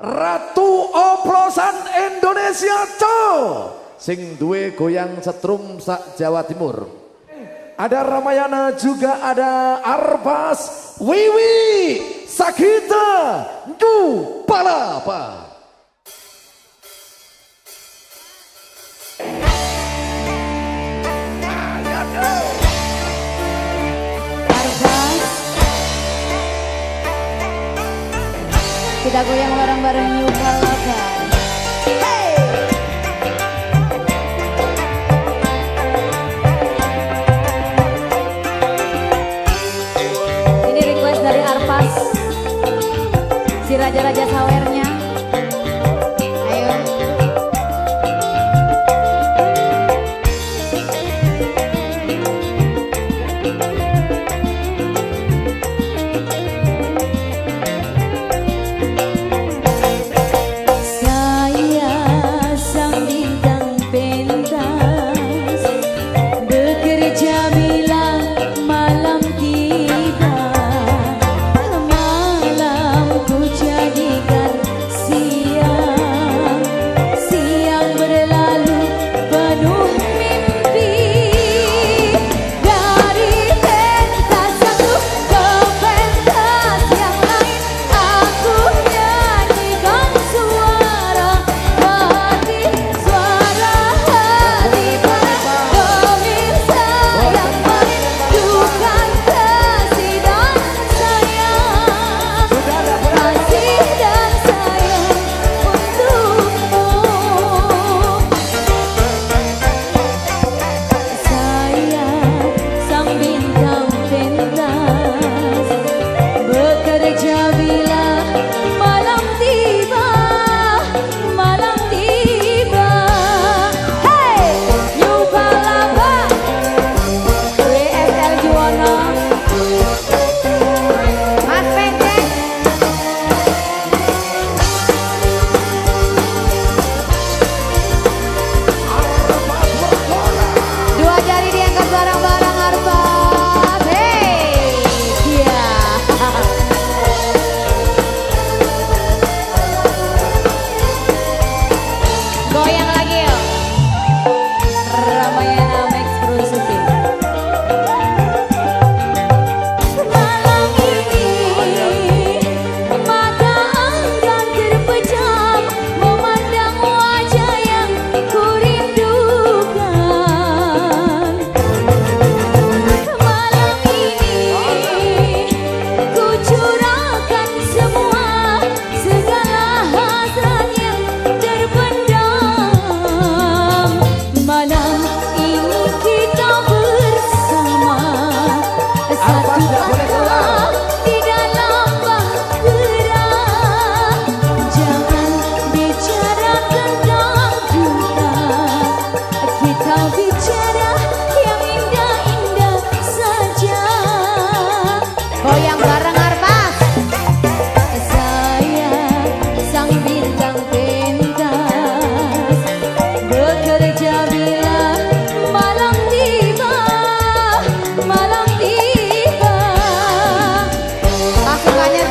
Ratu Oplosan Indonesia Co sing duwe goyang setrum sak Jawa Timur. Ada Ramayana juga ada Arbas Wiwi Sakita Du Palapa. Kita goyang bareng-bareng New Palapa.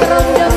ronda